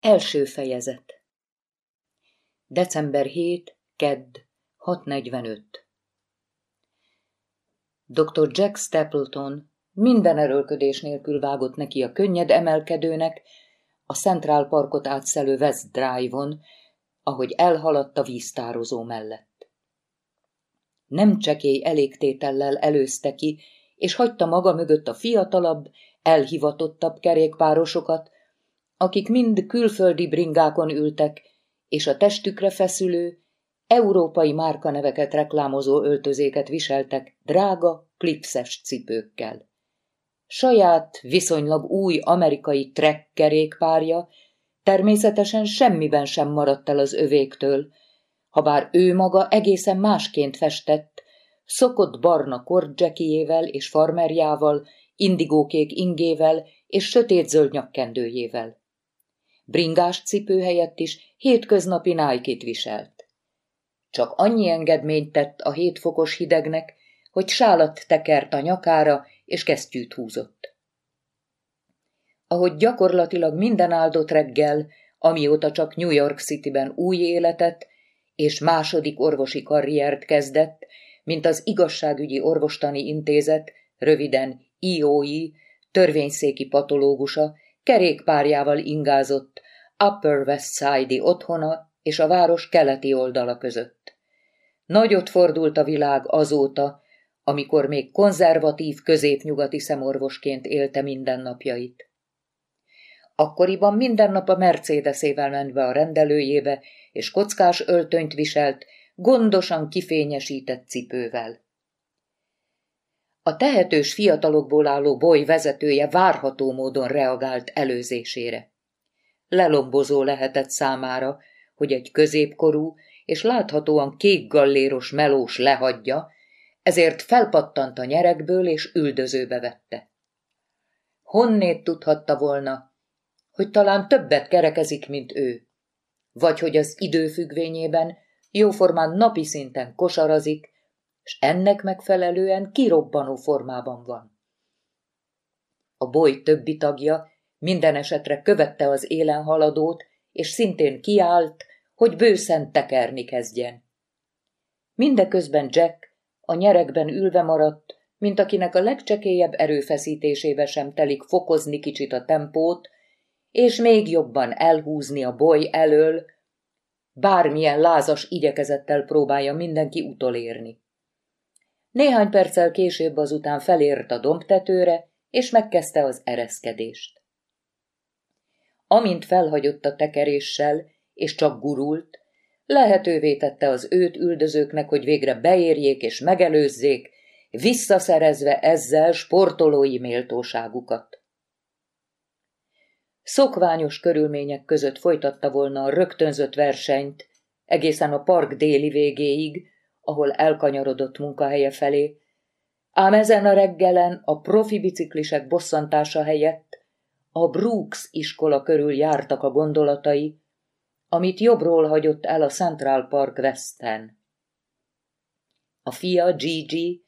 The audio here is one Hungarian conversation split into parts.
Első fejezet December 7, Kedd, 6.45 Dr. Jack Stapleton minden erőlködés nélkül vágott neki a könnyed emelkedőnek, a Central Parkot átszelő West Drive-on, ahogy elhaladt a víztározó mellett. Nem csekély elégtétellel előzte ki, és hagyta maga mögött a fiatalabb, elhivatottabb kerékpárosokat, akik mind külföldi bringákon ültek, és a testükre feszülő, európai márkaneveket reklámozó öltözéket viseltek drága, klipszes cipőkkel. Saját, viszonylag új amerikai trek kerékpárja természetesen semmiben sem maradt el az övéktől, habár ő maga egészen másként festett, szokott barna kordzsekijével és farmerjával, indigókék ingével és sötétzöld nyakkendőjével bringás cipő helyett is hétköznapi nájkit viselt. Csak annyi engedményt tett a hétfokos hidegnek, hogy sálat tekert a nyakára, és kesztyűt húzott. Ahogy gyakorlatilag minden áldott reggel, amióta csak New York Cityben új életet és második orvosi karriert kezdett, mint az igazságügyi orvostani intézet, röviden IOI, törvényszéki patológusa, kerékpárjával ingázott Upper West Side-i otthona és a város keleti oldala között. Nagyot fordult a világ azóta, amikor még konzervatív középnyugati szemorvosként élte mindennapjait. Akkoriban minden nap a Mercedesével ment be a rendelőjébe, és kockás öltönyt viselt, gondosan kifényesített cipővel. A tehetős fiatalokból álló boly vezetője várható módon reagált előzésére. Lelombozó lehetett számára, hogy egy középkorú és láthatóan kékgalléros melós lehagyja, ezért felpattant a nyerekből és üldözőbe vette. Honnét tudhatta volna, hogy talán többet kerekezik, mint ő, vagy hogy az időfüggvényében jóformán napi szinten kosarazik, és ennek megfelelően kirobbanó formában van. A boly többi tagja minden esetre követte az élen haladót, és szintén kiállt, hogy bőszen tekerni kezdjen. Mindeközben Jack a nyerekben ülve maradt, mint akinek a legcsekélyebb erőfeszítésébe sem telik fokozni kicsit a tempót, és még jobban elhúzni a boly elől, bármilyen lázas igyekezettel próbálja mindenki utolérni. Néhány perccel később azután felért a dombtetőre, és megkezdte az ereszkedést. Amint felhagyott a tekeréssel, és csak gurult, lehetővé tette az őt üldözőknek, hogy végre beérjék és megelőzzék, visszaszerezve ezzel sportolói méltóságukat. Szokványos körülmények között folytatta volna a rögtönzött versenyt, egészen a park déli végéig, ahol elkanyarodott munkahelye felé, ám ezen a reggelen a profi biciklisek bosszantása helyett a Brooks iskola körül jártak a gondolatai, amit jobbról hagyott el a Central Park Westen. A fia, Gigi,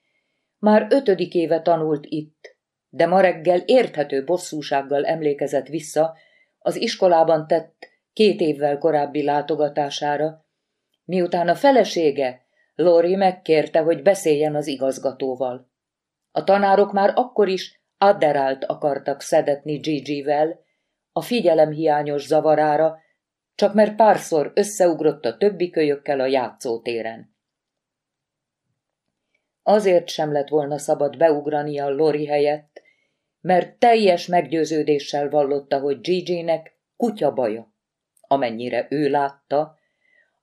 már ötödik éve tanult itt, de ma reggel érthető bosszúsággal emlékezett vissza az iskolában tett két évvel korábbi látogatására, miután a felesége, Lori megkérte, hogy beszéljen az igazgatóval. A tanárok már akkor is Adderált akartak szedetni Gigi-vel, a figyelemhiányos zavarára, csak mert párszor összeugrott a többi kölyökkel a játszótéren. Azért sem lett volna szabad beugrani a Lori helyett, mert teljes meggyőződéssel vallotta, hogy Gigi-nek kutya baja. Amennyire ő látta,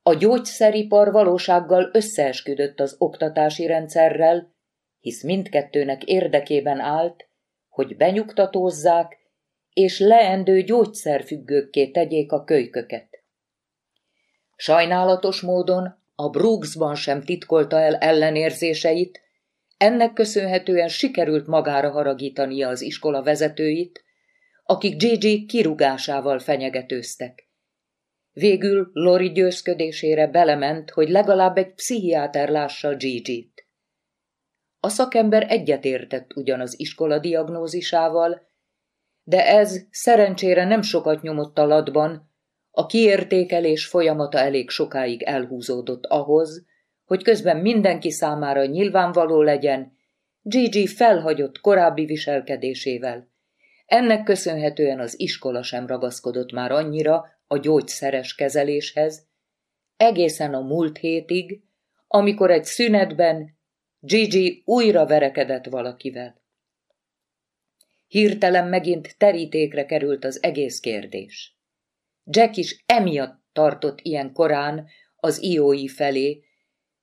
a gyógyszeripar valósággal összeesküdött az oktatási rendszerrel, hisz mindkettőnek érdekében állt, hogy benyugtatózzák, és leendő gyógyszerfüggőkké tegyék a kölyköket. Sajnálatos módon a Brooksban sem titkolta el ellenérzéseit, ennek köszönhetően sikerült magára haragítania az iskola vezetőit, akik Gigi kirugásával fenyegetőztek. Végül Lori győzködésére belement, hogy legalább egy pszichiáter lássa Gigi-t. A szakember egyetértett ugyan az iskola diagnózisával, de ez szerencsére nem sokat nyomott a ladban, A kiértékelés folyamata elég sokáig elhúzódott ahhoz, hogy közben mindenki számára nyilvánvaló legyen, Gigi felhagyott korábbi viselkedésével. Ennek köszönhetően az iskola sem ragaszkodott már annyira a gyógyszeres kezeléshez, egészen a múlt hétig, amikor egy szünetben Gigi újra verekedett valakivel. Hirtelen megint terítékre került az egész kérdés. Jack is emiatt tartott ilyen korán az iói felé,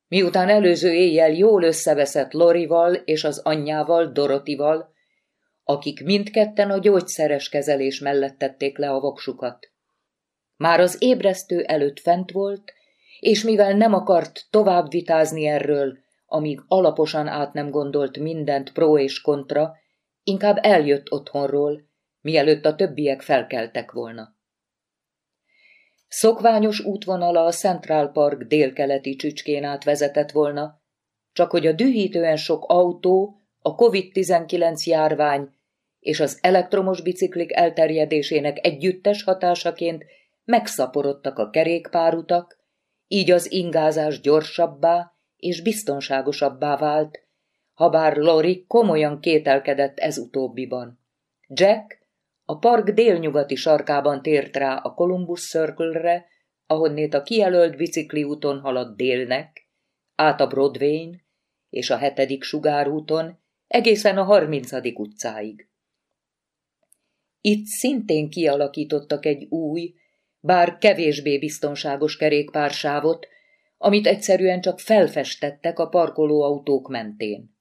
miután előző éjjel jól összeveszett Lorival és az anyjával, Dorotival, akik mindketten a gyógyszeres kezelés mellett tették le a voksukat. Már az ébresztő előtt fent volt, és mivel nem akart tovább vitázni erről, amíg alaposan át nem gondolt mindent pro és kontra, inkább eljött otthonról, mielőtt a többiek felkeltek volna. Szokványos útvonala a Central Park délkeleti csücskén át vezetett volna, csak hogy a dühítően sok autó, a COVID-19 járvány és az elektromos biciklik elterjedésének együttes hatásaként megszaporodtak a kerékpárutak, így az ingázás gyorsabbá és biztonságosabbá vált, habár Lori komolyan kételkedett ez utóbbiban. Jack a park délnyugati sarkában tért rá a Columbus Circle-re, ahonnét a kijelölt bicikli úton haladt délnek, át a Broadway-n és a hetedik sugárúton, egészen a harmincadik utcáig. Itt szintén kialakítottak egy új, bár kevésbé biztonságos kerékpársávot, amit egyszerűen csak felfestettek a parkolóautók mentén.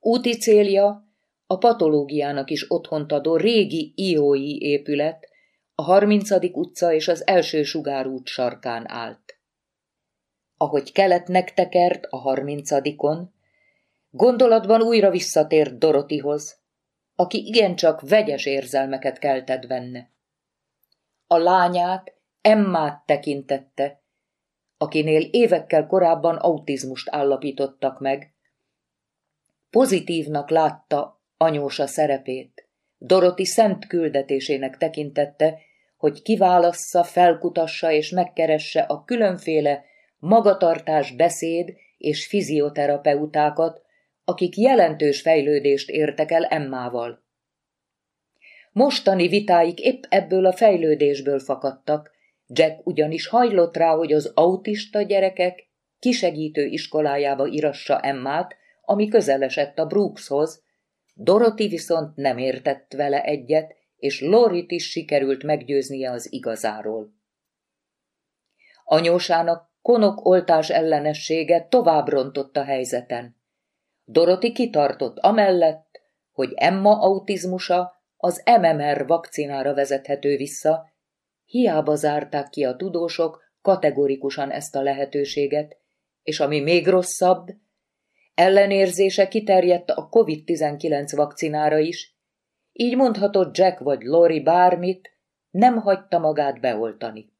Úti célja a patológiának is otthont adó régi iói épület, a 30. utca és az első sugárút sarkán állt. Ahogy keletnek tekert a harmincadikon, gondolatban újra visszatért Dorotihoz, aki igencsak vegyes érzelmeket keltett benne. A lányát, Emmát tekintette, akinél évekkel korábban autizmust állapítottak meg. Pozitívnak látta anyósa szerepét. Doroti szent küldetésének tekintette, hogy kiválassza, felkutassa és megkeresse a különféle magatartás beszéd és fizioterapeutákat, akik jelentős fejlődést értek el Emmával. Mostani vitáik épp ebből a fejlődésből fakadtak, Jack ugyanis hajlott rá, hogy az autista gyerekek kisegítő iskolájába irassa Emmát, ami közelesett a Brookshoz, Dorothy viszont nem értett vele egyet, és Lorit is sikerült meggyőznie az igazáról. Anyósának konok oltás ellenessége tovább rontott a helyzeten. Dorothy kitartott amellett, hogy Emma autizmusa az MMR vakcinára vezethető vissza, hiába zárták ki a tudósok kategorikusan ezt a lehetőséget, és ami még rosszabb, ellenérzése kiterjedt a COVID-19 vakcinára is, így mondhatott Jack vagy Lori bármit, nem hagyta magát beoltani.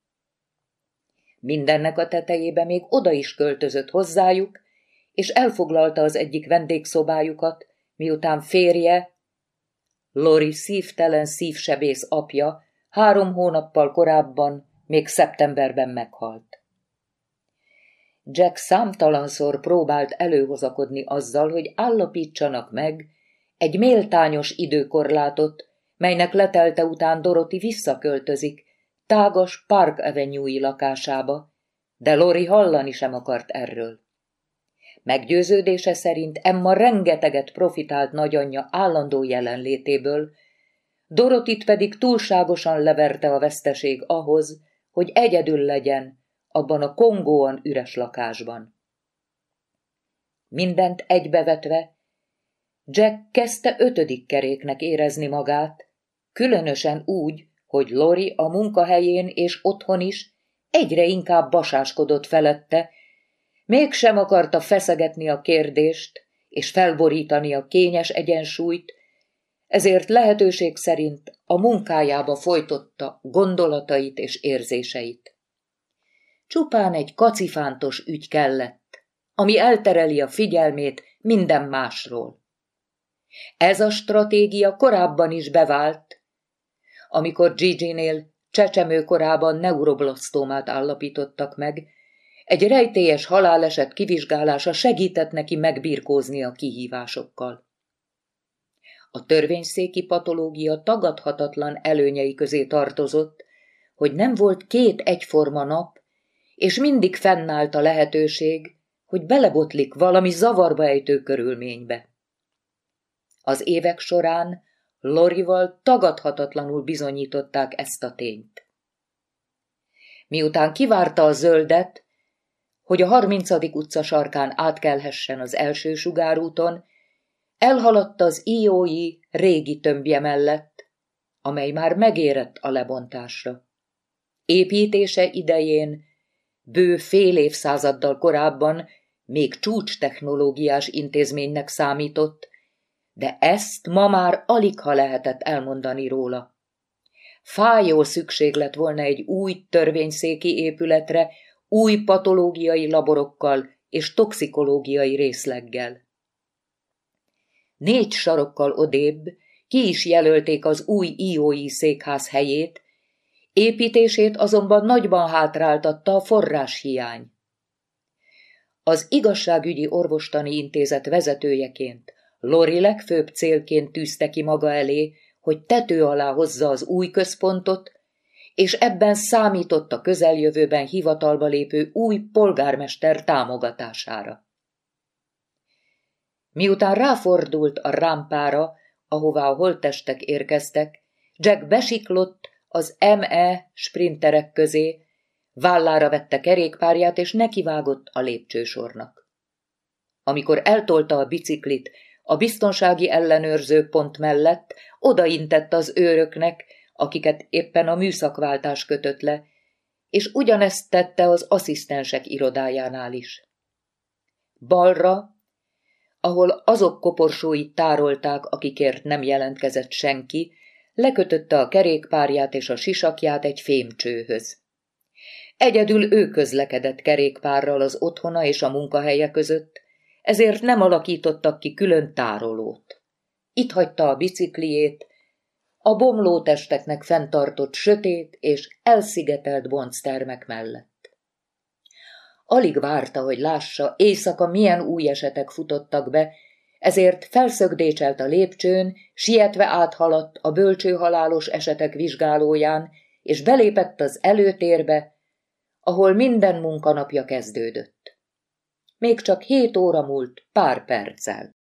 Mindennek a tetejébe még oda is költözött hozzájuk, és elfoglalta az egyik vendégszobájukat, miután férje, Lori szívtelen szívsebész apja három hónappal korábban, még szeptemberben meghalt. Jack számtalanszor próbált előhozakodni azzal, hogy állapítsanak meg egy méltányos időkorlátot, melynek letelte után Doroti visszaköltözik, tágas Park avenue lakásába, de Lori hallani sem akart erről. Meggyőződése szerint Emma rengeteget profitált nagyanyja állandó jelenlétéből, Dorotit pedig túlságosan leverte a veszteség ahhoz, hogy egyedül legyen abban a kongóan üres lakásban. Mindent egybevetve, Jack kezdte ötödik keréknek érezni magát, különösen úgy, hogy Lori a munkahelyén és otthon is egyre inkább basáskodott felette, mégsem akarta feszegetni a kérdést és felborítani a kényes egyensúlyt, ezért lehetőség szerint a munkájába folytotta gondolatait és érzéseit. Csupán egy kacifántos ügy kellett, ami eltereli a figyelmét minden másról. Ez a stratégia korábban is bevált, amikor Gigi-nél csecsemő korában neuroblasztómát állapítottak meg, egy rejtélyes haláleset kivizsgálása segített neki megbirkózni a kihívásokkal. A törvényszéki patológia tagadhatatlan előnyei közé tartozott, hogy nem volt két egyforma nap, és mindig fennállt a lehetőség, hogy belebotlik valami zavarba ejtő körülménybe. Az évek során Lorival tagadhatatlanul bizonyították ezt a tényt. Miután kivárta a zöldet, hogy a harmincadik utca sarkán átkelhessen az első sugárúton, elhaladt az iói régi tömbje mellett, amely már megérett a lebontásra. Építése idején, bő fél évszázaddal korábban még csúcs technológiás intézménynek számított, de ezt ma már alig ha lehetett elmondani róla. Fájó szükség lett volna egy új törvényszéki épületre, új patológiai laborokkal és toxikológiai részleggel. Négy sarokkal odébb ki is jelölték az új IOI székház helyét, építését azonban nagyban hátráltatta a forráshiány. Az igazságügyi orvostani intézet vezetőjeként Lori legfőbb célként tűzte ki maga elé, hogy tető alá hozza az új központot, és ebben számított a közeljövőben hivatalba lépő új polgármester támogatására. Miután ráfordult a rámpára, ahová a holttestek érkeztek, Jack besiklott az ME sprinterek közé, vállára vette kerékpárját, és nekivágott a lépcsősornak. Amikor eltolta a biciklit a biztonsági ellenőrző pont mellett, odaintett az őröknek, akiket éppen a műszakváltás kötött le, és ugyanezt tette az asszisztensek irodájánál is. Balra, ahol azok koporsóit tárolták, akikért nem jelentkezett senki, lekötötte a kerékpárját és a sisakját egy fémcsőhöz. Egyedül ő közlekedett kerékpárral az otthona és a munkahelye között, ezért nem alakítottak ki külön tárolót. Itt hagyta a bicikliét, a bomlótesteknek fenntartott sötét és elszigetelt bonctermek mellett. Alig várta, hogy lássa, éjszaka milyen új esetek futottak be, ezért felszögdécselt a lépcsőn, sietve áthaladt a bölcsőhalálos esetek vizsgálóján, és belépett az előtérbe, ahol minden munkanapja kezdődött. Még csak hét óra múlt pár perccel.